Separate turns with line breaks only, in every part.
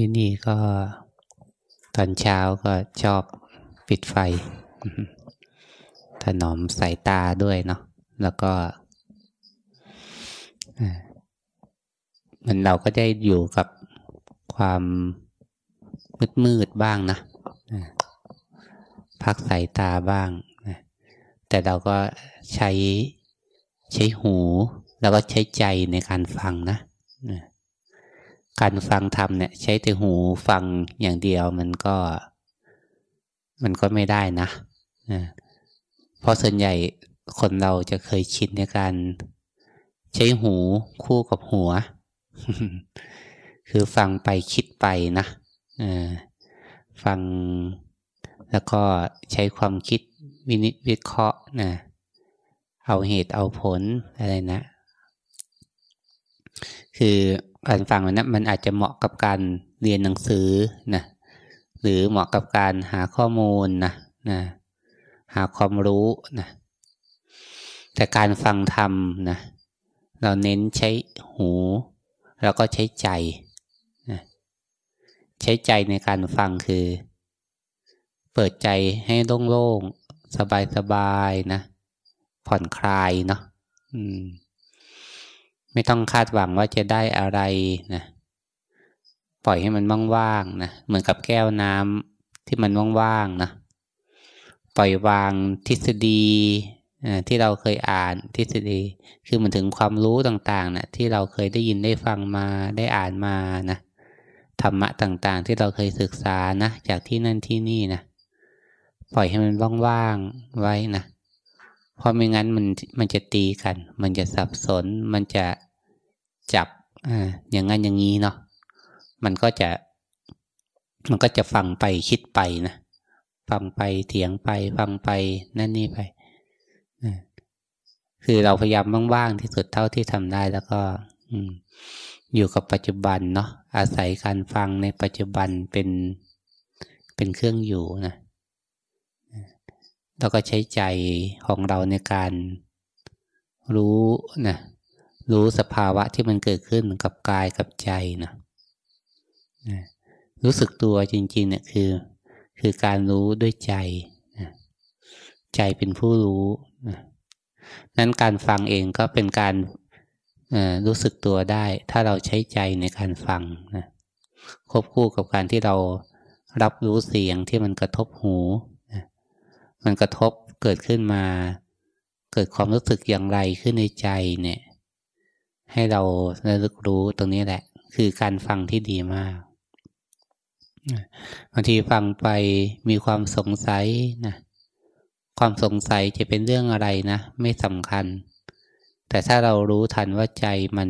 ที่นี่ก็ตอนเช้าก็ชอบปิดไฟ ถนอมสายตาด้วยเนาะแล้วก็มันเราก็ได้อยู่กับความมืดมืดบ้างนะพักสายตาบ้าง แต่เราก็ใช้ใช้หู แล้วก็ใช้ใจในการฟังนะ การฟังธรรมเนี่ย ใช้แต่หูฟังอย่างเดียวมันก็ มันก็ไม่ได้นะเพราะส่วนใหญ่คนเราจะเคยชินในการ ใช้หูคู่กับหัว คือฟังไปคิดไปนะฟังแล้วก็ใช้ความคิดวินิจวิเคราะห์นะเอาเหตุเอาผลอะไรนะ คือ การฟังมันนะมันอาจจะเหมาะกับการเรียนหนังสือนะหรือเหมาะกับการหาข้อมูลนะนะหาความรู้นะแต่การฟังธรรมนะเราเน้นใช้หู แล้วก็ใช้ใจนะใช้ใจในการฟังคือ เปิดใจให้โล่งๆ สบายๆนะ ผ่อนคลายเนาะ ไม่ต้องคาดหวังว่าจะได้อะไรนะปล่อยให้มันว่างๆนะเหมือนกับแก้วน้ำที่มันว่างๆนะปล่อยวางทฤษฎีที่เราเคยอ่านทฤษฎี คือมันถึงความรู้ต่างๆนะที่เราเคยได้ยินได้ฟังมาได้อ่านมานะธรรมะต่างๆ ที่เราเคยศึกษานะจากที่นั่นที่นี่นะปล่อยให้มันว่างๆไว้นะ เพราะไม่งั้นมันมันจะตีกัน มันจะสับสน มันจะจับอ่าอย่างนั้นอย่างนี้เนาะมันก็จะ มันก็จะฟังไปคิดไปนะฟังไปเถียงไป ฟังไปนั่นนี่ไปคือเราพยายามว่างๆที่สุดเท่าที่ทำได้แล้วก็อืมอยู่กับปัจจุบันเนาะอาศัยการฟังในปัจจุบันเป็นเป็นเครื่องอยู่นะ แล้วก็ใช้ใจของเราในการรู้นะรู้สภาวะที่มันเกิดขึ้นกับกายกับใจนะรู้สึกตัวจริงๆเนี่ยคือ คือการรู้ด้วยใจใจเป็นผู้รู้นั้นการฟังเองก็เป็นการรู้สึกตัวได้ ถ้าเราใช้ใจในการฟังนะควบคู่กับการที่เรารับรู้เสียงที่มันกระทบหู มันกระทบเกิดขึ้นมา เกิดความรู้สึกอย่างไรขึ้นในใจเนี่ย ให้เราระลึกรู้ตรงนี้แหละ คือการฟังที่ดีมากบางทีฟังไปมีความสงสัยนะความสงสัยจะเป็นเรื่องอะไรนะ ไม่สำคัญ แต่ถ้าเรารู้ทันว่าใจมัน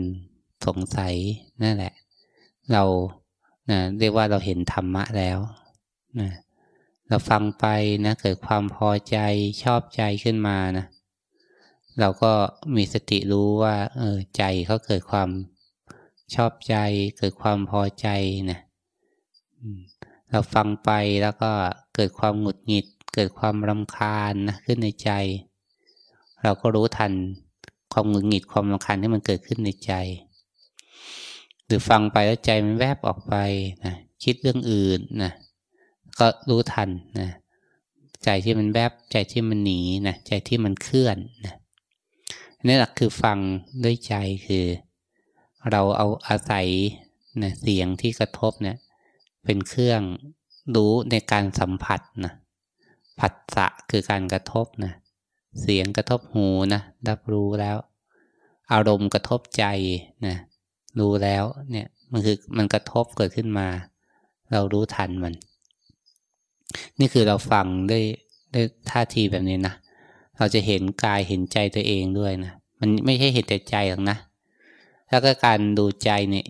สงสัยนั่นแหละ เรานะเรียกว่าเราเห็นธรรมะแล้วนะ เราฟังไปนะ เกิดความพอใจชอบใจขึ้นมานะ เราก็มีสติรู้ว่า เออใจเขาเกิดความชอบใจ เกิดความพอใจนะเราฟังไปแล้วก็เกิดความหงุดหงิด เกิดความรำคาญนะขึ้นในใจ เราก็รู้ทันความหงุดหงิดความรำคาญที่มันเกิดขึ้นในใจ หรือฟังไปแล้วใจมันแวบออกไปนะคิดเรื่องอื่นนะ ก็รู้ทันนะใจที่มันแวบใจที่มันหนีนะใจที่มันเคลื่อนนะนี่แหละคือฟังด้วยใจคือ เราเอาอาศัยนะเสียงที่กระทบเนะี่ย เป็นเครื่องรู้ในการสัมผัสนะผัสสะคือการกระทบนะเสียงกระทบหูนะรับรู้แล้ว อารมณ์กระทบใจนะรู้แล้วเนี่ยมันคือมันกระทบเกิดขึ้นมา เรารู้ทันมัน นี่คือเราฟังด้วยด้วยท่าทีแบบนี้นะ เราจะเห็นกายเห็นใจตัวเองด้วยนะ มันไม่ใช่เห็นแต่ใจหรอกนะ แล้วก็การดูใจเนี่ย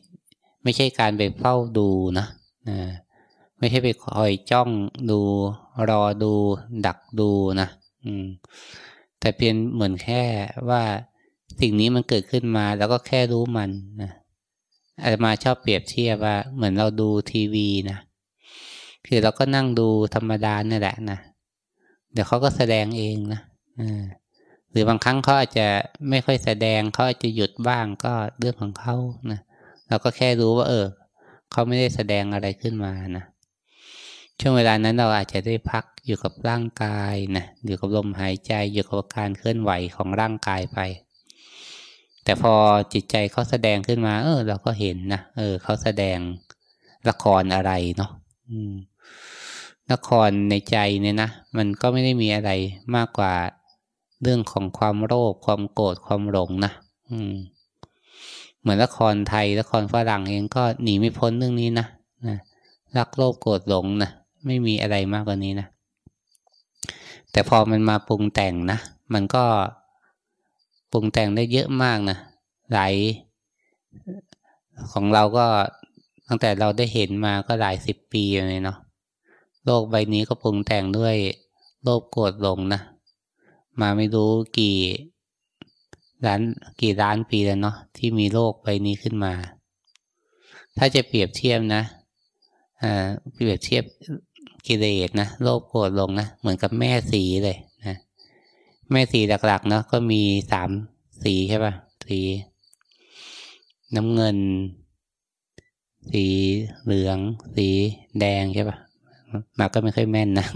ไม่ใช่การไปเฝ้าดูนะนะไม่ใช่ไปคอยจ้องดู รอดู ดักดูนะอืม แต่เพียงเหมือนแค่ว่าสิ่งนี้มันเกิดขึ้นมาแล้วก็แค่รู้มันนะอาจมาชอบเปรียบเทียบว่าเหมือนเราดูทีวีนะ คือเราก็นั่งดูธรรมดาเนี่ยแหละนะเดี๋ยวเขาก็แสดงเองนะหรือบางครั้งเขาอาจจะไม่ค่อยแสดงเขาอาจจะหยุดบ้างก็เรื่องของเขานะเราก็แค่รู้ว่า เออเขาไม่ได้แสดงอะไรขึ้นมานะช่วงเวลานั้นเราอาจจะได้พักอยู่กับร่างกายนะอยู่กับลมหายใจอยู่กับการเคลื่อนไหวของร่างกายไป แต่พอจิตใจเขาแสดงขึ้นมา เออ เราก็เห็นนะเออเขาแสดงละครอะไรเนาะละครในใจเนี่ยนะ มันก็ไม่ได้มีอะไรมากกว่าเรื่องของความโลภความโกรธความหลงนะอืม เหมือนละครไทยละครฝรั่งเองก็หนีไม่พ้นเรื่องนี้นะนะรักโลภโกรธหลงนะไม่มีอะไรมากกว่านี้นะแต่พอมันมาปรุงแต่งนะมันก็ปรุงแต่งได้เยอะมากนะหลายของเราก็ตั้งแต่เราได้เห็นมาก็หลายสิบปีเลยเนาะ โลกใบนี้ก็ปรุงแต่งด้วยโลภโกรธหลงนะ มาไม่รู้กี่ล้านกี่ล้านปีแล้วเนาะที่มีโลกใบนี้ขึ้นมา ถ้าจะเปรียบเทียบนะอ่าเปรียบเทียบกิเลสนะโลภโกรธหลงนะเหมือนกับแม่สีเลยนะแม่สีหลักๆเนาะก็มีสามสีใช่ป่ะสี น้ำเงิน สีเหลือง สีแดงใช่ป่ะ มาก็ไม่ค่อยแม่นนะ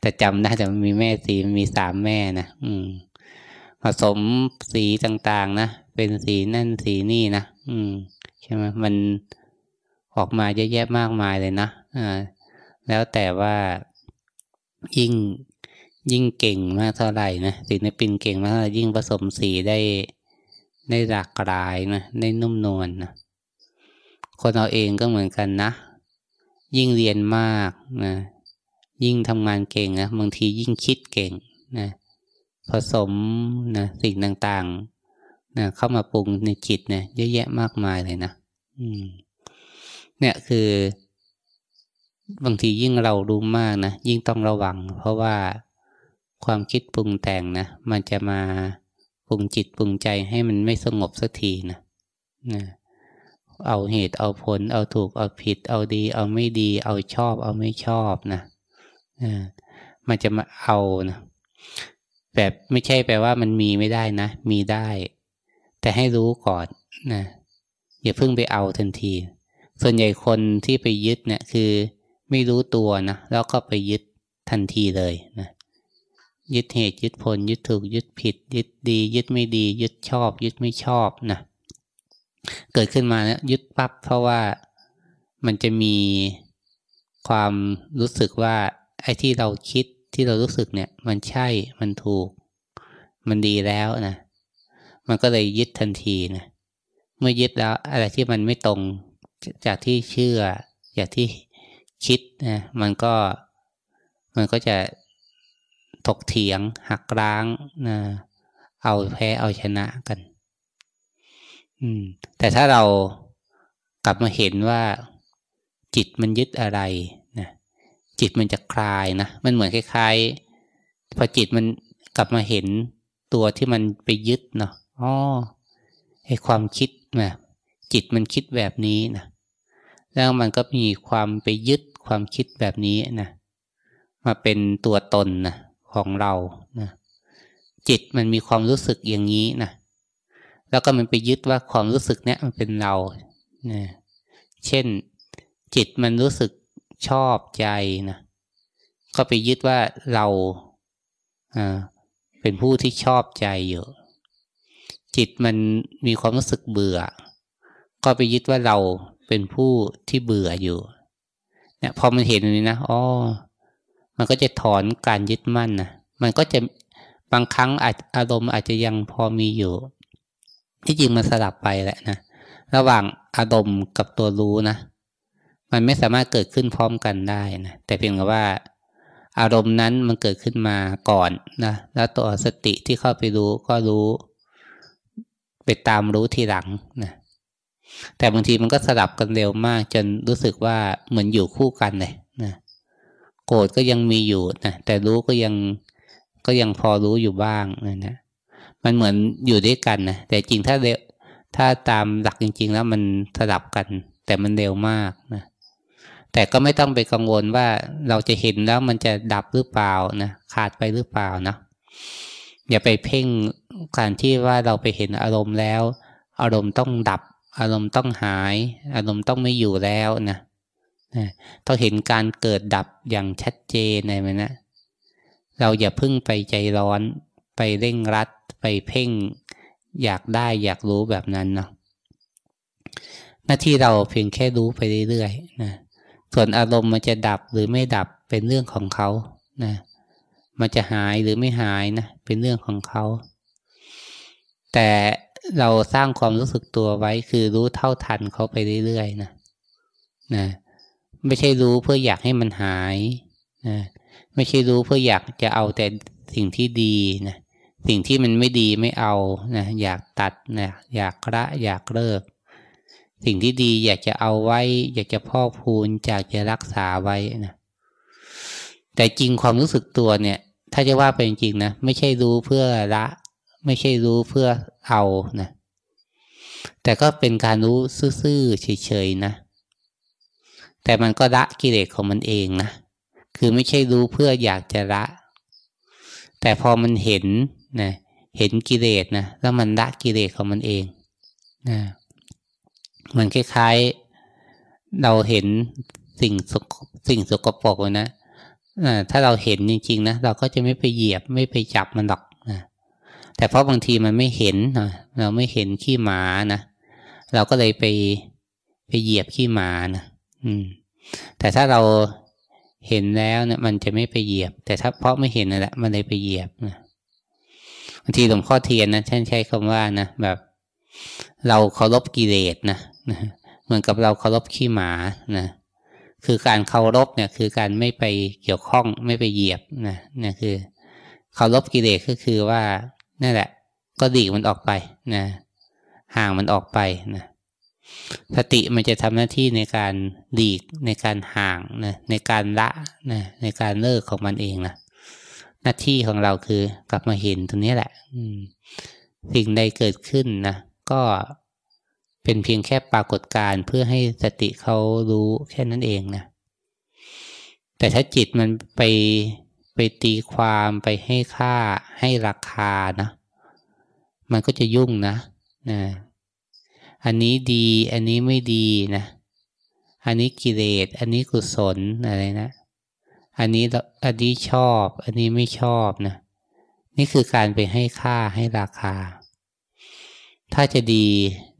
แต่จำได้แต่มันมีแม่สีมีสามแม่นะอืมผสมสีต่างๆนะเป็นสีนั่นสีนี่นะอืมใช่ไหมมันออกมาเยอะแยะมากมายเลยนะอ่าแล้วแต่ว่ายิ่งยิ่งเก่งมากเท่าไหร่นะศิลปินเก่งมากยิ่งผสมสีได้ได้หลากหลายนะได้นุ่มนวลนะคนเราเองก็เหมือนกันนะ ยิ่งเรียนมากนะยิ่งทำงานเก่งนะบางทียิ่งคิดเก่งนะผสมนะสิ่งต่างๆนะเข้ามาปรุงในจิตเนะี่ยเยอะแยะมากมายเลยนะเนี่ยคือบางทียิ่งเรารู้มากนะยิ่งต้องระวัง เพราะว่าความคิดปรุงแต่งนะมันจะมาปรุงจิตปรุงใจให้มันไม่สงบสักทีนะนะ เอาเหตุเอาผล เอาถูกเอาผิด เอาดี เอาไม่ดี เอาชอบ เอาไม่ชอบนะมันจะมาเอานะแบบไม่ใช่แปลว่ามันมีไม่ได้นะ มีได้ แต่ให้รู้ก่อนนะอย่าเพิ่งไปเอาทันที ส่วนใหญ่คนที่ไปยึดเนี่ยคือไม่รู้ตัวนะแล้วก็ไปยึดทันทีเลยนะยึดเหตุยึดผล ยึดถูกยึดผิด ยึดดี ยึดไม่ดี ยึดชอบ ยึดไม่ชอบนะ เกิดขึ้นมาเนะยึดปั๊บเพราะว่ามันจะมีความรู้สึกว่าไอ้ที่เราคิดที่เรารู้สึกเนี่ย มันใช่มันถูก มันดีแล้วนะมันก็เลยยึดทันทีนะเมื่อยึดแล้วอะไรที่มันไม่ตรงจากที่เชื่อ จากที่คิดนะมันก็มันก็จะถกเถียงหักล้างนะเอาแพ้เอาชนะกัน อืม แต่ถ้าเรากลับมาเห็นว่าจิตมันยึดอะไรนะจิตมันจะคลายนะมันเหมือนคล้ายๆพอจิตมันกลับมาเห็นตัวที่มันไปยึดเนาะอ๋อไอความคิดนะจิตมันคิดแบบนี้นะแล้วมันก็มีความไปยึดความคิดแบบนี้นะมาเป็นตัวตนนะของเรานะจิตมันมีความรู้สึกอย่างนี้นะ แล้วก็มันไปยึดว่าความรู้สึกเนี้ยมันเป็นเรานะเช่นจิตมันรู้สึกชอบใจนะก็ไปยึดว่าเราอ่าเป็นผู้ที่ชอบใจอยู่จิตมันมีความรู้สึกเบื่อ ก็ไปยึดว่าเราเป็นผู้ที่เบื่ออยู่เนี่ยพอมันเห็นอย่างนี้นะอ๋อมันก็จะถอนการยึดมั่นนะมันก็จะบางครั้งอาอารมณ์อาจจะยังพอมีอยู่ ที่จริงมันสลับไปแหละนะระหว่างอารมณ์กับตัวรู้นะ มันไม่สามารถเกิดขึ้นพร้อมกันได้นะแต่เพียงแต่ว่า อารมณ์นั้นมันเกิดขึ้นมาก่อนนะแล้วตัวสติที่เข้าไปรู้ก็รู้ ไปตามรู้ทีหลังนะแต่บางทีมันก็สลับกันเร็วมาก จนรู้สึกว่าเหมือนอยู่คู่กันเลยนะโกรธก็ยังมีอยู่นะแต่รู้ก็ยังก็ยังพอรู้อยู่บ้างนะนะ มันเหมือนอยู่ด้วยกันนะแต่จริงถ้าเร็วถ้าตามหลักจริง ๆ แล้วมันสลับกัน แต่มันเร็วมากนะแต่ก็ไม่ต้องไปกังวลว่าเราจะเห็นแล้วมันจะดับหรือเปล่านะขาดไปหรือเปล่านะอย่าไปเพ่งการที่ว่าเราไปเห็นอารมณ์แล้ว อารมณ์ต้องดับ อารมณ์ต้องหาย อารมณ์ต้องไม่อยู่แล้วนะนะต้องเห็นการเกิดดับอย่างชัดเจนในมันนะเราอย่าพึ่งไปใจร้อน ไปเร่งรัด ไปเพ่ง อยากได้อยากรู้แบบนั้นเนาะหน้าที่เราเพียงแค่รู้ไปเรื่อยๆนะส่วนอารมณ์มันจะดับหรือไม่ดับเป็นเรื่องของเขานะมันจะหายหรือไม่หายนะเป็นเรื่องของเขาแต่เราสร้างความรู้สึกตัวไว้คือรู้เท่าทันเขาไปเรื่อยๆนะนะไม่ใช่รู้เพื่ออยากให้มันหายนะไม่ใช่รู้เพื่ออยากจะเอาแต่สิ่งที่ดีนะ สิ่งที่มันไม่ดีไม่เอานะอยากตัดนะอยากละอยากเลิก สิ่งที่ดีอยากจะเอาไว้ อยากจะพอกพูนอยากจะรักษาไว้นะแต่จริงความรู้สึกตัวเนี่ย ถ้าจะว่าเป็นจริงนะไม่ใช่รู้เพื่อละ ไม่ใช่รู้เพื่อเอานะแต่ก็เป็นการรู้ซื่อๆเฉยๆนะ แต่มันก็ละกิเลสของมันเองนะ คือไม่ใช่รู้เพื่ออยากจะละ แต่พอมันเห็น นะเห็นกิเลสนะแล้วมันละกิเลสของมันเองนะมันคล้ายๆ เราเห็นสิ่งสกสิ่งสกปรกนะถ้าเราเห็นจริงๆนะเราก็จะไม่ไปเหยียบไม่ไปจับมันหรอกนะแต่เพราะบางทีมันไม่เห็นนะเราไม่เห็นขี้หมานะเราก็เลยไปไปเหยียบขี้หมานะอืม แต่ถ้าเราเห็นแล้วเนี่ยมันจะไม่ไปเหยียบ แต่ถ้าเพราะไม่เห็นนั่นแหละมันเลยไปเหยียบนะ บางทีหลวงพ่อเทียนนะท่านใช้คำว่านะแบบ เราเคารพกิเลสนะนะเหมือนกับเราเคารพขี้หมานะคือการเคารพเนี่ยคือการไม่ไปเกี่ยวข้องไม่ไปเหยียบนะนี่คือเคารพกิเลสก็คือว่านั่นแหละ ก็ดีมันออกไปนะห่างมันออกไปนะสติมันจะทำหน้าที่ในการดีกในการห่างนะในการละนะในการเลิกของมันเองนะ หน้าที่ของเราคือกลับมาเห็นตรงนี้แหละสิ่งใดเกิดขึ้นนะก็เป็นเพียงแค่ปรากฏการเพื่อให้สติเขารู้แค่นั้นเองนะแต่ถ้าจิตมันไปไปตีความไปให้ค่าให้ราคานะมันก็จะยุ่งนะนะ อันนี้ดี อันนี้ไม่ดีนะ อันนี้กิเลส อันนี้กุศลอะไรนะ อันนี้อันนี้ชอบ อันนี้ไม่ชอบนะนี่คือการไปให้ค่าให้ราคา ถ้าจะดี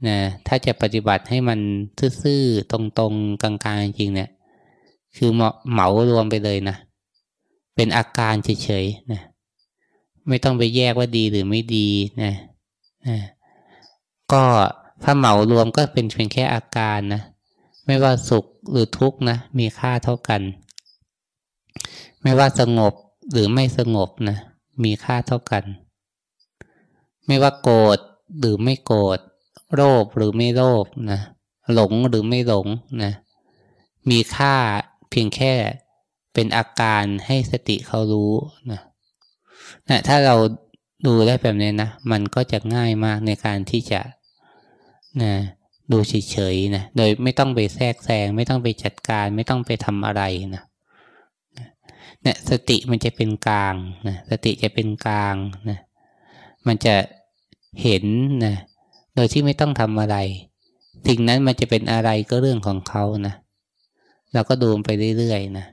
นะถ้าจะปฏิบัติให้มันซื่อๆตรงๆกลางๆจริงเนี่ย คือเหมารวมไปเลยนะเป็นอาการเฉยๆนะไม่ต้องไปแยกว่าดีหรือไม่ดีนะนะก็ถ้าเหมารวมก็เป็นเพียงแค่อาการนะไม่ว่าสุขหรือทุกข์นะมีค่าเท่ากัน ไม่ว่าสงบหรือไม่สงบนะ มีค่าเท่ากัน ไม่ว่าโกรธหรือไม่โกรธโลภหรือไม่โลภนะหลงหรือไม่หลงนะมีค่าเพียงแค่เป็นอาการให้สติเขารู้นะนะถ้าเราดูได้แบบนี้นะ มันก็จะง่ายมากในการที่จะนะดูเฉยๆนะ โดยไม่ต้องไปแทรกแซง ไม่ต้องไปจัดการ ไม่ต้องไปทำอะไรนะ เนี่ยสติมันจะเป็นกลางนะสติจะเป็นกลางนะมันจะเห็นนะโดยที่ไม่ต้องทำอะไรสิ่งนั้นมันจะเป็นอะไรก็เรื่องของเขานะเราก็ดูไปเรื่อยๆนะ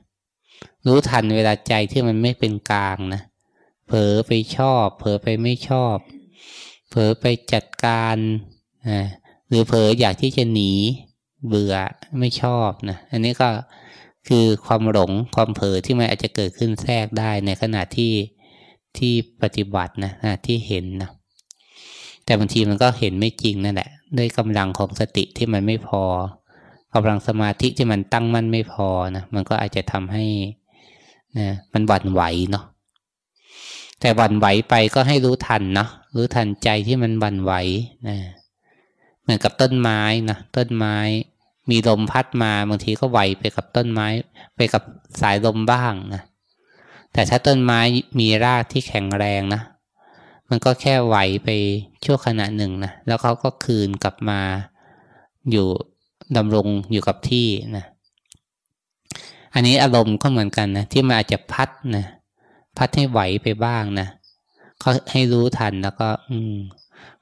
รู้ทันเวลาใจที่มันไม่เป็นกลางนะเผลอไปชอบ เผลอไปไม่ชอบ เผลอไปจัดการนะหรือเผลออยากที่จะหนีเบื่อไม่ชอบนะอันนี้ก็ คือความหลงความเผลอที่มันอาจจะเกิดขึ้นแทรกได้ในขณะที่ที่ปฏิบัตินะนะที่เห็นนะแต่บางทีมันก็เห็นไม่จริงนั่นแหละ ด้วยกำลังของสติที่มันไม่พอกำลังสมาธิที่มันตั้งมั่นไม่พอนะมันก็อาจจะทำให้นะมันหวั่นไหวเนาะแต่หวั่นไหวไปก็ให้รู้ทันเนาะรู้ทันใจที่มันหวั่นไหวนะเหมือนกับต้นไม้นะต้นไม้ มีลมพัดมาบางทีก็ไหวไปกับต้นไม้ ไปกับสายลมบ้างนะแต่ถ้าต้นไม้มีรากที่แข็งแรงนะ มันก็แค่ไหวไปชั่วขณะหนึ่งนะแล้วเขาก็คืนกลับมาอยู่ดำรงอยู่กับที่นะอันนี้อารมณ์ก็เหมือนกันนะที่มันอาจจะพัดนะพัดให้ไหวไปบ้างนะก็ให้รู้ทันแล้วก็ อืม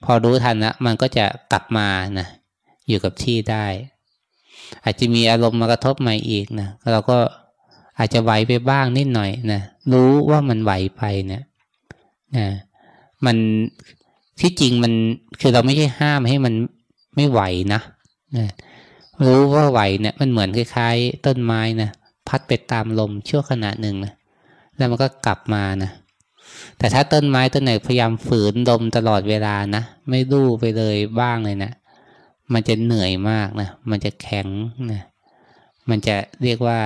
พอรู้ทันนะมันก็จะกลับมานะอยู่กับที่ได้ อาจจะมีอารมณ์มากระทบมาอีกนะเราก็อาจจะไหวไปบ้างนิดหน่อยนะรู้ว่ามันไหวไปเนะี่ยนะมันที่จริงมันคือเราไม่ใช่ห้ามให้มันไม่ไหวนะนะรู้ว่าไหวเนี่ยมันเหมือนคล้ายๆ ต้นไม้นะพัดไปตามลมชั่วขณะหนึ่งนะแล้วมันก็กลับมานะแต่ถ้าต้นไม้ต้นไหนพยายามฝืนดมตลอดเวลานะไม่รู้ไปเลยบ้างเลยนะ มันจะเหนื่อยมากนะ มันจะแข็งนะ มันจะเรียกว่า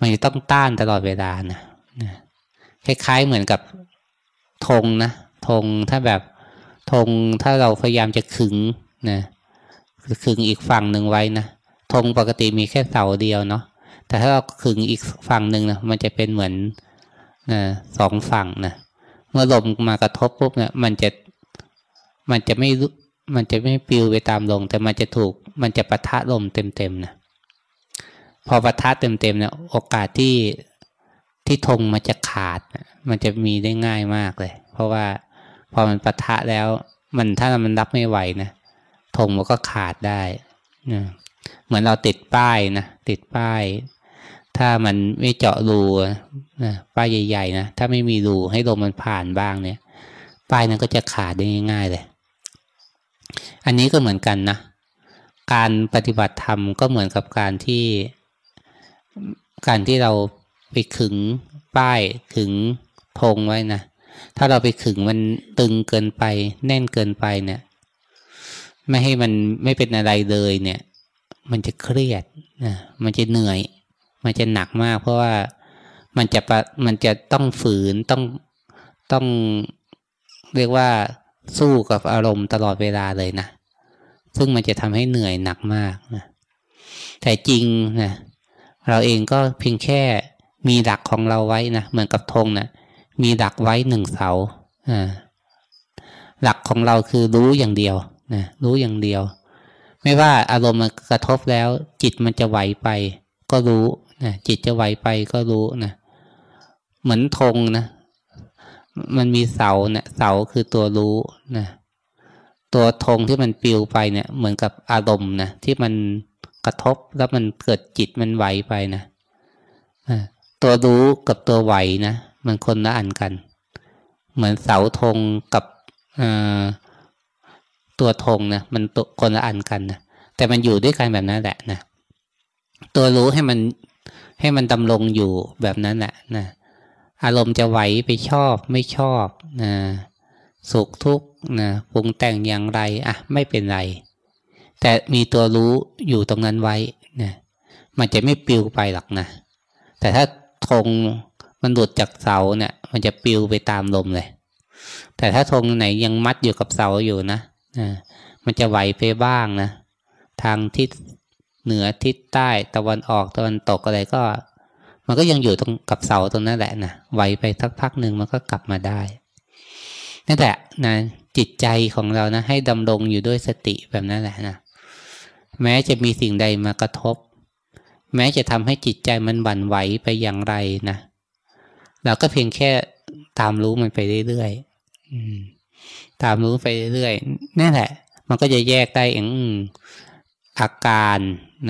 มันจะต้องต้านตลอดเวลานะนะคล้ายๆเหมือนกับธงนะธงถ้าแบบธงถ้าเราพยายามจะขึงนะขึงอีกฝั่งหนึ่งไว้นะธงปกติมีแค่เสาเดียวเนาะแต่ถ้าเราขึงอีกฝั่งหนึ่งนะมันจะเป็นเหมือนนะสองฝั่งนะเมื่อลมมากระทบปุ๊บเนี่ยมันจะมันจะไม่ มันจะไม่ปิวไปตามลมแต่มันจะถูก มันจะปะทะลมเต็มๆนะพอปะทะเต็มๆเนี่ยโอกาสที่ที่ธงมันจะขาด มันจะมีได้ง่ายมากเลย เพราะว่าพอมันปะทะแล้ว มันถ้ามันรับไม่ไหวนะธงมันก็ขาดได้นะเหมือนเราติดป้ายนะติดป้าย ถ้ามันไม่เจาะรูนะป้ายใหญ่ๆนะถ้าไม่มีรูให้ลมมันผ่านบ้างเนี่ย ป้ายนั้นก็จะขาดได้ง่าย ๆ เลย อันนี้ก็เหมือนกันนะ การปฏิบัติธรรมก็เหมือนกับการที่การที่เราไปขึงป้ายขึงธงไว้นะ ถ้าเราไปขึงมันตึงเกินไป แน่นเกินไปเนี่ย ไม่ให้มันไม่เป็นอะไรเลยเนี่ย มันจะเครียดนะมันจะเหนื่อย มันจะหนักมาก เพราะว่ามันจะมันจะต้องฝืนต้องต้องเรียกว่า สู้กับอารมณ์ตลอดเวลาเลยนะซึ่งมันจะทำให้เหนื่อยหนักมากนะแต่จริงนะเราเองก็เพียงแค่มีหลักของเราไว้นะเหมือนกับธงนะมีหลักไว้หนึ่งเสาอ่าหลักของเราคือรู้อย่างเดียวนะรู้อย่างเดียว ไม่ว่าอารมณ์มันกระทบแล้ว จิตมันจะไหวไป ก็รู้นะจิตจะไหวไปก็รู้นะเหมือนธงนะ มันมีเสาเนะี่ยเสาคือตัวรู้นะตัวธงที่มันปิวไปเนี่ย เหมือนกับอารมณ์นะที่มันกระทบแล้วมันเกิดจิตมันไหวไปนะตัวรู้กับตัวไหวนะมันคนละอันกัน เหมือนเสาธงกับตัวธงนะมันคนละอันกันนะแต่มันอยู่ด้วยกันแบบนั้นแหละนะตัวรู้ให้มันให้มันดำรงอยู่แบบนั้นแหละนะ อารมณ์จะไหวไปชอบไม่ชอบนะสุขทุกข์นะปรุงแต่งอย่างไรอะไม่เป็นไร แต่มีตัวรู้อยู่ตรงนั้นไว้นะมันจะไม่ปิวไปหรอกนะ แต่ถ้าธงมันหลุดจากเสาเนี่ย มันจะปิวไปตามลมเลย แต่ถ้าธงไหนยังมัดอยู่กับเสาอยู่นะนะมันจะไหวไปบ้างนะ ทางทิศเหนือทิศใต้ตะวันออกตะวันตกอะไรก็ มันก็ยังอยู่ตรงกับเสาตรงนั้นแหละนะไหวไปสักพักหนึ่งมันก็กลับมาได้นั่นแหละนะจิตใจของเรานะ ให้ดำรงอยู่ด้วยสติแบบนั้นแหละนะแม้จะมีสิ่งใดมากระทบ แม้จะทำให้จิตใจมันบั่นไหวไปอย่างไรนะเราก็เพียงแค่ตามรู้มันไปเรื่อยๆตามรู้ไปเรื่อยๆนั่นแหละ มันก็จะแยกได้เองอาการ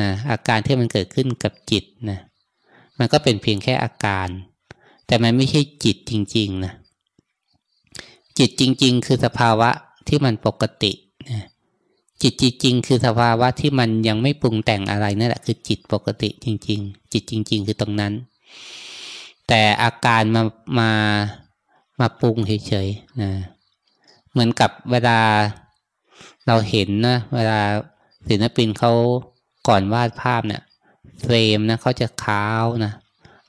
นะอาการที่มันเกิดขึ้นกับจิตนะ มันก็เป็นเพียงแค่อาการ แต่มันไม่ใช่จิตจริงๆนะจิตจริง ๆ คือสภาวะที่มันปกตินะจิตจริง ๆ คือสภาวะที่มันยังไม่ปรุงแต่งอะไรนั่นแหละคือจิตปกติจริง ๆ จิตจริง ๆ คือตรงนั้น แต่อาการมามามาปรุงเฉยๆนะเหมือนกับเวลาเราเห็นนะเวลาศิลปินเขาก่อนวาดภาพเนี่ย เฟรมนะเขาจะขาวนะ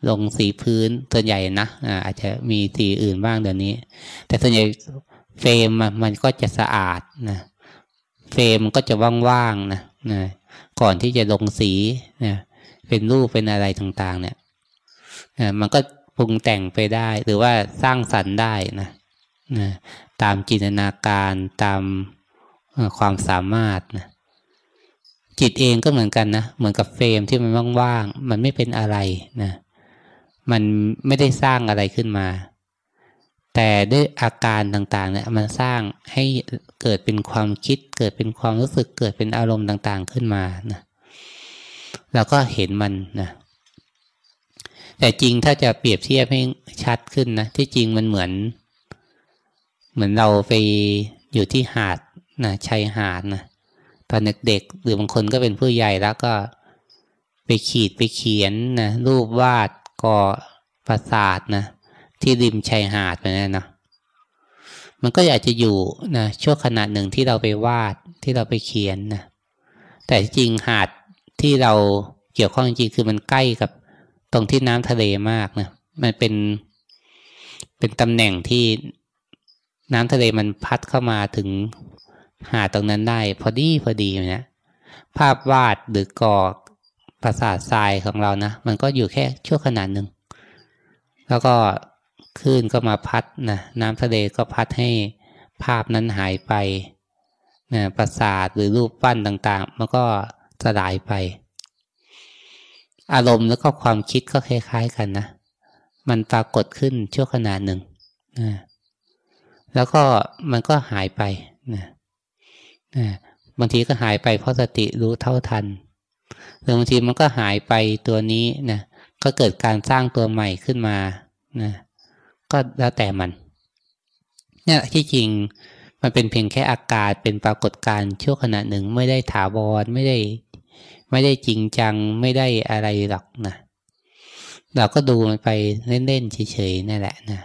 ลงสีพื้นส่วนใหญ่นะอาจจะมีสีอื่นบ้างเดี๋ยวนี้ แต่ส่วนใหญ่เฟรมมันก็จะสะอาดนะเฟรมก็จะว่างๆนะนะก่อนที่จะลงสีนะเป็นรูปเป็นอะไรต่างๆ เนี่ยมันก็ปรุงแต่งไปได้ หรือว่าสร้างสรรค์ได้นะนะตามจินตนาการตามความสามารถนะ จิตเองก็เหมือนกันนะ เหมือนกับเฟรมที่มันว่างๆ มันไม่เป็นอะไรนะ มันไม่ได้สร้างอะไรขึ้นมา แต่ด้วยอาการต่างๆ เนี่ยมันสร้างให้เกิดเป็นความคิด เกิดเป็นความรู้สึก เกิดเป็นอารมณ์ต่างๆขึ้นมานะแล้วก็เห็นมันนะ แต่จริงถ้าจะเปรียบเทียบให้ชัดขึ้นนะ ที่จริงมันเหมือน เหมือนเราไปอยู่ที่หาดนะชายหาดนะ ตอนเด็กๆหรือบางคนก็เป็นผู้ใหญ่แล้วก็ไปขีดไปเขียนนะรูปวาดก่อปราสาทนะที่ริมชายหาดไปนั่นนะมันก็อยากจะอยู่นะช่วงขนาดหนึ่งที่เราไปวาดที่เราไปเขียนนะแต่จริงหาดที่เราเกี่ยวข้องจริงคือมันใกล้กับตรงที่น้ำทะเลมากนะมันเป็นเป็นตำแหน่งที่น้ำทะเลมันพัดเข้ามาถึง หาตรงนั้นได้ พอดีพอดีนะภาพวาดหรือก่อประสาททรายของเรานะ มันก็อยู่แค่ชั่วขนาดหนึ่ง แล้วก็คลื่นก็มาพัดนะน้ำทะเลก็พัดให้ภาพนั้นหายไปนะประสาทหรือรูปปั้นต่างๆ มันก็สลายไป อารมณ์แล้วก็ความคิดก็คล้ายๆกันนะ มันปรากฏขึ้นชั่วขณะหนึ่งนะแล้วก็มันก็หายไปนะนะ บางทีก็หายไปเพราะสติรู้เท่าทันหรือบางทีมันก็หายไปตัวนี้นะก็เกิดการสร้างตัวใหม่ขึ้นมานะก็แล้วแต่มันเนี่ยที่จริงมันเป็นเพียงแค่อากาศเป็นปรากฏการณ์ชั่วขณะหนึ่งไม่ได้ถาวรไม่ได้ ไม่ได้จริงจังไม่ได้อะไรหรอกนะเราก็ดูมันไปเล่นๆเฉยๆนั่นแหละนะ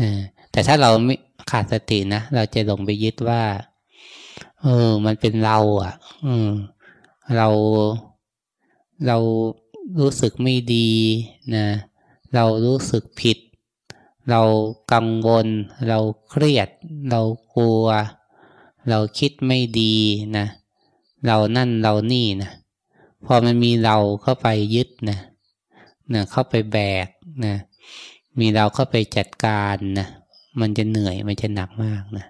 นะแต่ถ้าเราไม่ขาดสตินะเราจะลงไปยึดว่า เออ มันเป็นเรา อะ อืม เราเรารู้สึกไม่ดีนะ เรารู้สึกผิด เรากังวล เราเครียด เรากลัว เราคิดไม่ดีนะ เรานั่นเรานี่นะ พอมันมีเราเข้าไปยึดนะนะเข้าไปแบกนะ มีเราเข้าไปจัดการนะ มันจะเหนื่อย มันจะหนักมากนะ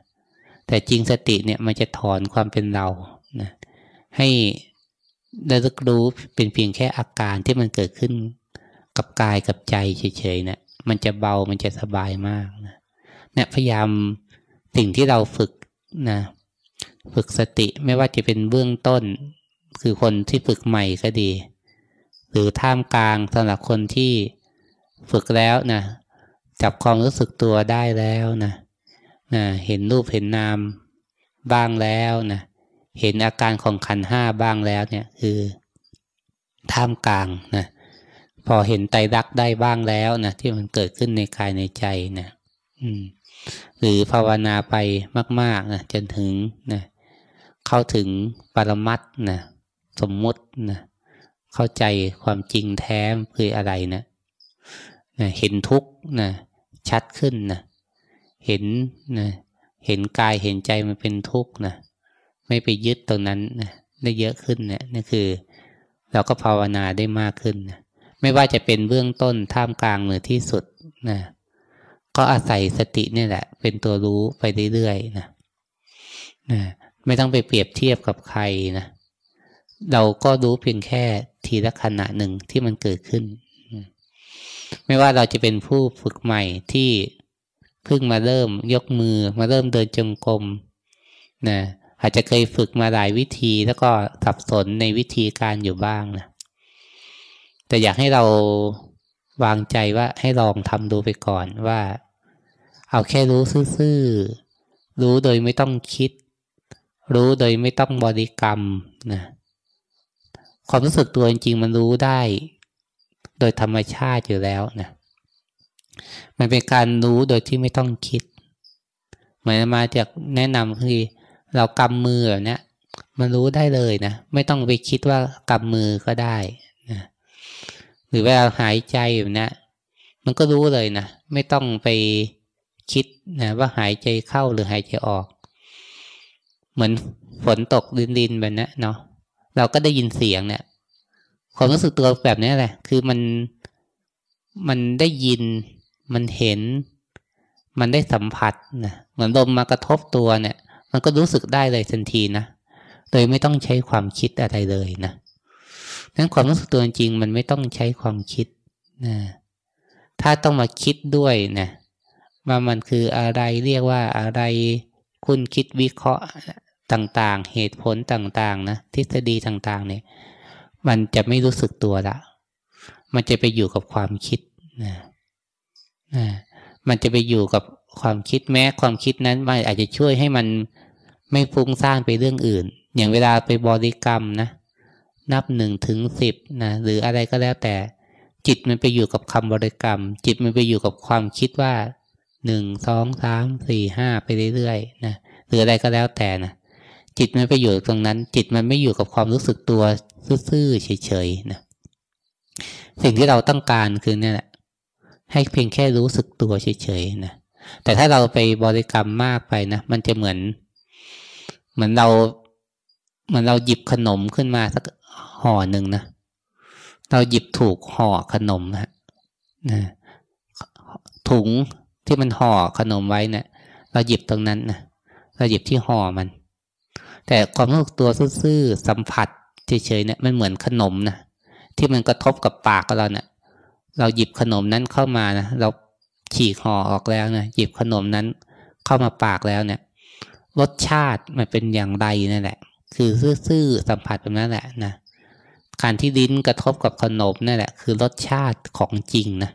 แต่จริงสติเนี่ยมันจะถอนความเป็นเรานะให้เราจะรู้เป็นเพียงแค่อาการที่มันเกิดขึ้นกับกายกับใจเฉยๆนะมันจะเบามันจะสบายมากนะเนี่ยพยายามสิ่งที่เราฝึกนะฝึกสติไม่ว่าจะเป็นเบื้องต้น คือคนที่ฝึกใหม่ก็ดี หรือท่ามกลางสำหรับคนที่ฝึกแล้วนะจับความรู้สึกตัวได้แล้วนะ นะเห็นรูปเห็นนามบ้างแล้วนะเห็นอาการของขันห้าบ้างแล้วเนี่ยคือท่ามกลางนะพอเห็นไตรักได้บ้างแล้วนะที่มันเกิดขึ้นในกายในใจนะอืมหรือภาวนาไปมากๆนะจนถึงนะเข้าถึงปรมัตนะสมมุตินะเข้าใจความจริงแท้คืออะไรนะนะเห็นทุกข์นะชัดขึ้นนะ เห็นนะเห็นกายเห็นใจมันเป็นทุกข์นะไม่ไปยึดตรงนั้นนะได้เยอะขึ้นเนะี่ยนี่นคือ เราก็ภาวนาได้มากขึ้นนะไม่ว่าจะเป็นเบื้องต้นท่ามกลางหรือที่สุดนะก็อาศัยสตินี่แหละ เป็นตัวรู้ไปเรื่อยๆนะนะไม่ต้องไปเปรียบเทียบกับใครนะเราก็รู้เพียงแค่ทีละขณะหนึ่งที่มันเกิดขึ้น ไม่ว่าเราจะเป็นผู้ฝึกใหม่ที่ เพิ่งมาเริ่มยกมือมาเริ่มเดินจงกรมนะอาจจะเคยฝึกมาหลายวิธีแล้วก็สับสนในวิธีการอยู่บ้างนะแต่อยากให้เราวางใจว่าให้ลองทำดูไปก่อนว่า เอาแค่รู้ซื่อๆรู้โดยไม่ต้องคิด รู้โดยไม่ต้องบริกรรมนะความรู้สึกตัวจริงๆมันรู้ได้ โดยธรรมชาติอยู่แล้วนะ มันเป็นการรู้โดยที่ไม่ต้องคิด เหมือนมาจากแนะนำคือเรากำมือแบบนี้มันรู้ได้เลยนะ ไม่ต้องไปคิดว่ากำมือก็ได้นะหรือเวลาหายใจแบบนี้มันก็รู้เลยนะ ไม่ต้องไปคิดนะว่าหายใจเข้าหรือหายใจออก เหมือนฝนตกดินๆแบบนี้เนาะเราก็ได้ยินเสียงเนี่ยความรู้สึกตัวแบบนี้แหละ คือมันมันได้ยิน มันเห็น มันได้สัมผัสนะเหมือนลมมากระทบตัวเนี่ย มันก็รู้สึกได้เลยทันทีนะโดยไม่ต้องใช้ความคิดอะไรเลยนะนั้นความรู้สึกตัวจริงมันไม่ต้องใช้ความคิดนะถ้าต้องมาคิดด้วยนะว่ามันคืออะไรเรียกว่าอะไรคุณคิดวิเคราะห์ต่างๆ เหตุผลต่างๆนะทฤษฎีต่างๆ เนี่ย มันจะไม่รู้สึกตัวละ มันจะไปอยู่กับความคิดนะนะ มันจะไปอยู่กับความคิดแม้ความคิดนั้นมันอาจจะช่วยให้มันไม่ฟุ้งซ่านไปเรื่องอื่น อย่างเวลาไปบริกรรมนะ นับหนึ่งถึงสิบนะหรืออะไรก็แล้วแต่ จิตมันไปอยู่กับคำบริกรรม จิตมันไปอยู่กับความคิดว่าหนึ่งสองสามสี่ห้าไปเรื่อยๆนะหรืออะไรก็แล้วแต่นะจิตมันไปอยู่ตรงนั้น จิตมันไม่อยู่กับความรู้สึกตัวซื่อๆเฉยๆนะสิ่งที่เราต้องการคือเนี่ยแหละ ให้เพียงแค่รู้สึกตัวเฉยๆนะแต่ถ้าเราไปบริกรรมมากไปนะมันจะเหมือน เหมือนเราเหมือนเราหยิบขนมขึ้นมาสักห่อหนึ่งนะเราหยิบถูกห่อขนมนะนะถุงที่มันห่อขนมไว้เนะี่ยเราหยิบตรงนั้นนะเราหยิบที่ห่อมัน แต่ความรู้สึกตัวซื่อๆสัมผัสเฉยๆเนี่ยมันเหมือนขนมนะที่มันกระทบกับปากเราเนะี่ย เราหยิบขนมนั้นเข้ามานะเราฉีกห่อออกแล้วนะหยิบขนมนั้นเข้ามาปากแล้วเนี่ย รสชาติมันเป็นอย่างไรนั่นแหละ คือซื่อๆสัมผัสแบบนั้นแหละนะการที่ลิ้นกระทบกับขนมนั่นแหละ คือรสชาติของจริงนะ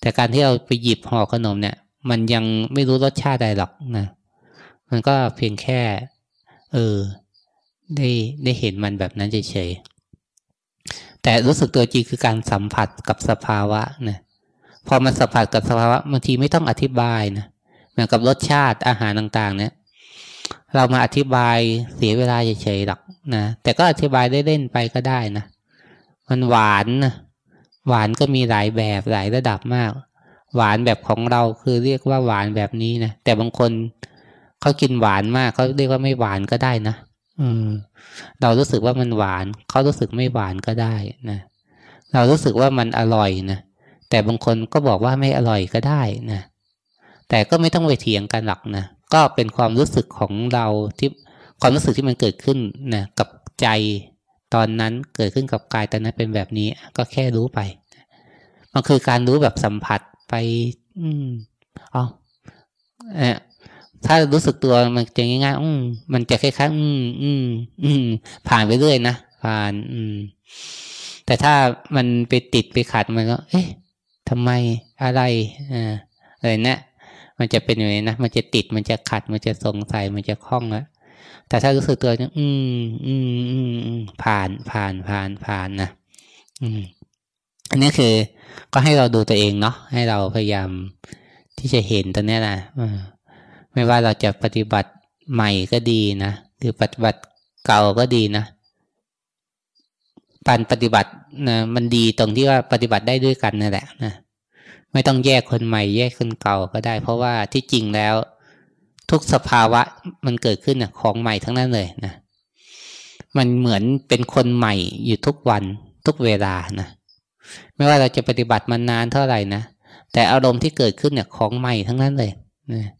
แต่การที่เราไปหยิบห่อขนมเนี่ย มันยังไม่รู้รสชาติใดหรอกนะมันก็เพียงแค่ เออ ได้ได้เห็นมันแบบนั้นเฉยๆ แต่รู้สึกตัวจริงคือการสัมผัสกับสภาวะนะพอมันสัมผัสกับสภาวะบางทีไม่ต้องอธิบายนะเหมือนกับรสชาติอาหารต่าง ๆ เนี่ย เรามาอธิบายเสียเวลาเฉยๆหรอกนะแต่ก็อธิบายได้เล่นไปก็ได้นะมันหวานนะหวานก็มีหลายแบบหลายระดับมาก หวานแบบของเราคือเรียกว่าหวานแบบนี้นะแต่บางคนเขากินหวานมากเขาเรียกว่าไม่หวานก็ได้นะ อืม เรารู้สึกว่ามันหวาน เขารู้สึกไม่หวานก็ได้นะเรารู้สึกว่ามันอร่อยนะแต่บางคนก็บอกว่าไม่อร่อยก็ได้นะแต่ก็ไม่ต้องไปเถียงกันหรอกนะก็เป็นความรู้สึกของเราที่ความรู้สึกที่มันเกิดขึ้นนะกับใจตอนนั้นเกิดขึ้นกับกายตอนนั้นเป็นแบบนี้ ก็แค่รู้ไปมันคือการรู้แบบสัมผัสไป อืมเอาเออ ถ้ารู้สึกตัวมันจะง่ายๆอืมมันจะคล้ายๆอืมอืมอืมผ่านไปเรื่อยนะผ่าน อืม แต่ถ้ามันไปติดไปขัดมันก็ เอ๊ะทำไมอะไรอ่าอะไรเนะี่ยมันจะเป็นอย่างนี้นะมันจะติดมันจะขัด มันจะสงสัยมันจะคล้องแล้วแต่ถ้ารู้สึกตัวเนี่ยอืมอืมอืมอืมผ่านผ่านผ่านผ่านนะอืม อันนี้คือ ก็ให้เราดูตัวเองเนาะให้เราพยายามที่จะเห็นตัวนี้นะ ไม่ว่าเราจะปฏิบัติใหม่ก็ดีนะหรือปฏิบัติเก่าก็ดีนะการปฏิบัตินะมันดีตรงที่ว่าปฏิบัติได้ด้วยกันนั่นแหละนะไม่ต้องแยกคนใหม่ แยกคนเก่าก็ได้ เพราะว่าที่จริงแล้ว ทุกสภาวะมันเกิดขึ้นนะของใหม่ทั้งนั้นเลยนะมันเหมือนเป็นคนใหม่อยู่ทุกวันทุกเวลานะไม่ว่าเราจะปฏิบัติมานานเท่าไหร่นะแต่อารมณ์ที่เกิดขึ้นเนี่ยของใหม่ทั้งนั้นเลยนะ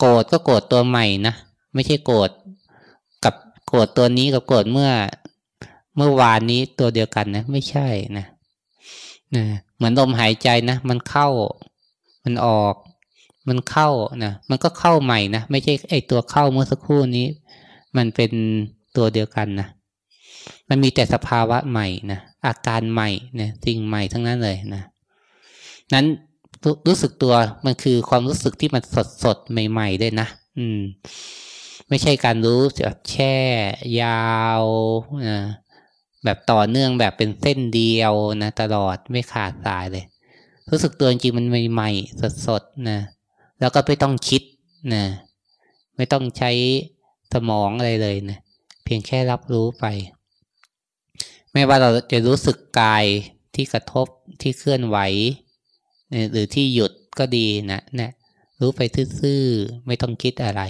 โกรธก็โกรธตัวใหม่นะไม่ใช่โกรธกับโกรธตัวนี้กับโกรธเมื่อเมื่อวานนี้ตัวเดียวกันนะไม่ใช่นะนะเหมือนลมหายใจนะ มันเข้า มันออก มันเข้านะมันก็เข้าใหม่นะไม่ใช่ไอตัวเข้าเมื่อสักครู่นี้ มันเป็นตัวเดียวกันนะมันมีแต่สภาวะใหม่นะอาการใหม่นะสิ่งใหม่ทั้งนั้นเลยนะนั้น รู้สึกตัวมันคือความรู้สึกที่มันสดสดใหม่ ๆ ด้วยนะ อืม ไม่ใช่การรู้แบบแช่ ยาวนะแบบต่อเนื่องแบบเป็นเส้นเดียวนะตลอดไม่ขาดสายเลย รู้สึกตัวจริงมันใหม่ๆสดๆนะแล้วก็ไม่ต้องคิดนะไม่ต้องใช้สมองอะไรเลยนะเพียงแค่รับรู้ไป ไม่ว่าเราจะรู้สึกกายที่กระทบที่เคลื่อนไหว หรือที่หยุดก็ดีนะเนี่ยรู้ไปซื่อๆไม่ต้องคิดอะไร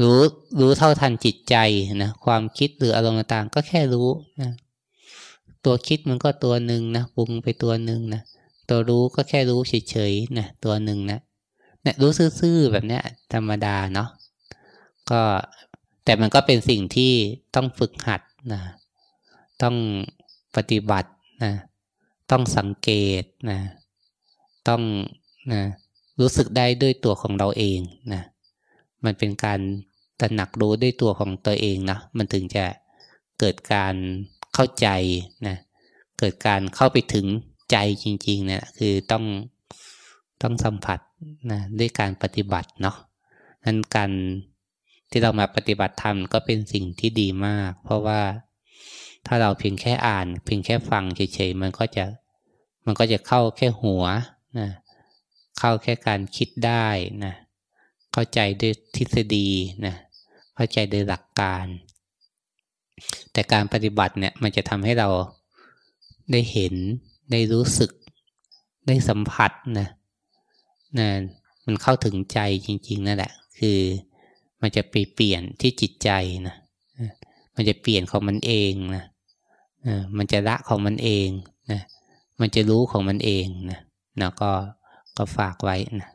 รู้รู้เท่าทันจิตใจนะความคิดหรืออารมณ์ต่างก็แค่รู้นะตัวคิดมันก็ตัวหนึ่งนะปรุงไปตัวหนึ่งนะตัวรู้ก็แค่รู้เฉยๆนะตัวหนึ่งนะเนี่ยรู้ซื่อๆแบบเนี้ยธรรมดาเนาะก็แต่มันก็เป็นสิ่งที่ต้องฝึกหัดนะต้องปฏิบัตินะต้องสังเกตนะ ต้องนะรู้สึกได้ด้วยตัวของเราเองนะมันเป็นการตระหนักรู้ด้วยตัวของตัวเองนะมันถึงจะเกิดการเข้าใจนะเกิดการเข้าไปถึงใจจริงๆเนะี่ยคือต้องต้องสัมผัสนะด้วยการปฏิบัติเนาะนั้นการที่เรามาปฏิบัติธรรมก็เป็นสิ่งที่ดีมาก เพราะว่าถ้าเราเพียงแค่อ่าน เพียงแค่ฟังเฉยๆมันก็จะมันก็จะเข้าแค่หัว นะเข้าแค่การคิดได้นะเข้าใจด้วยทฤษฎีนะเข้าใจโดยหลักการ แต่การปฏิบัติเนี่ยมันจะทำให้เราได้เห็นได้รู้สึก ได้สัมผัสนะนะมันเข้าถึงใจจริง ๆ นั่นแหละ คือมันจะไปเปลี่ยนที่จิตใจนะมันจะเปลี่ยนของมันเองนะมันจะละของมันเองนะมันจะรู้ของมันเองนะ นะก็ก็ฝากไว้นะ